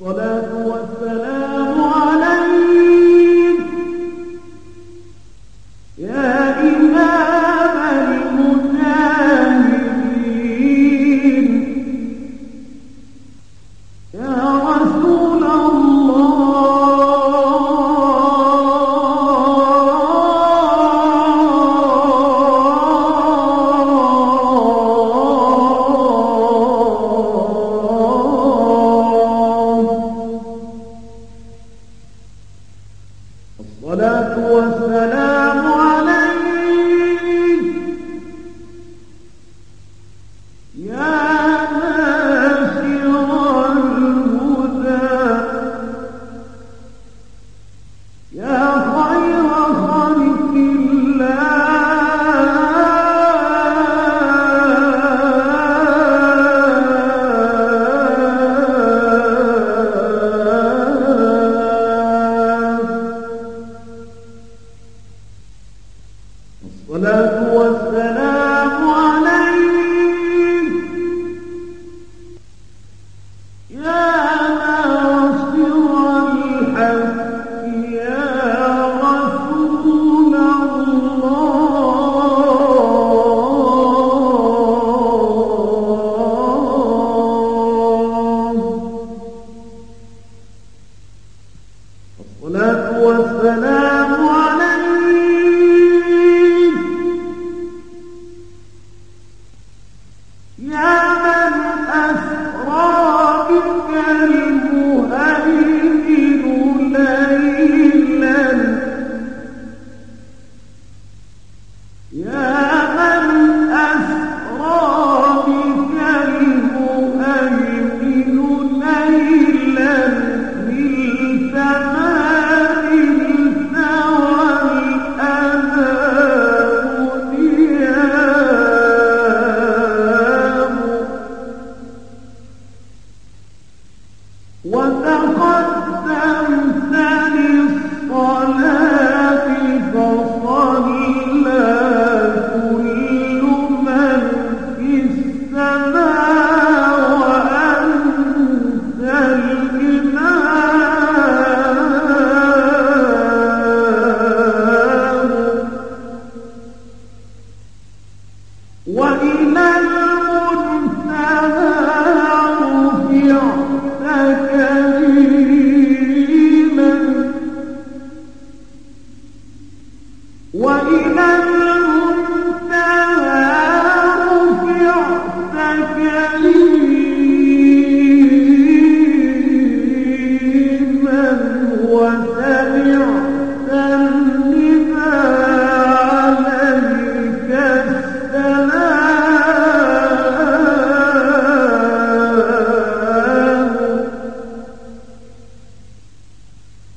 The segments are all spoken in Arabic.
الصلاة والسلام Oh. now. وإلى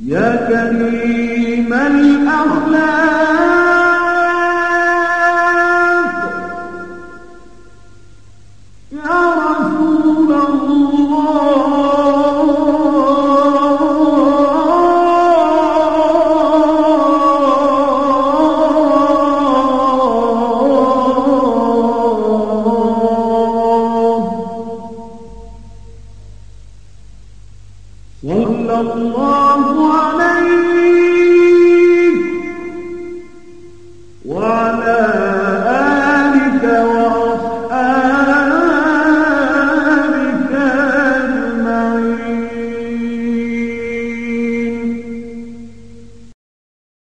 يا كريم الأخلاق. يا رب صلى الله عليه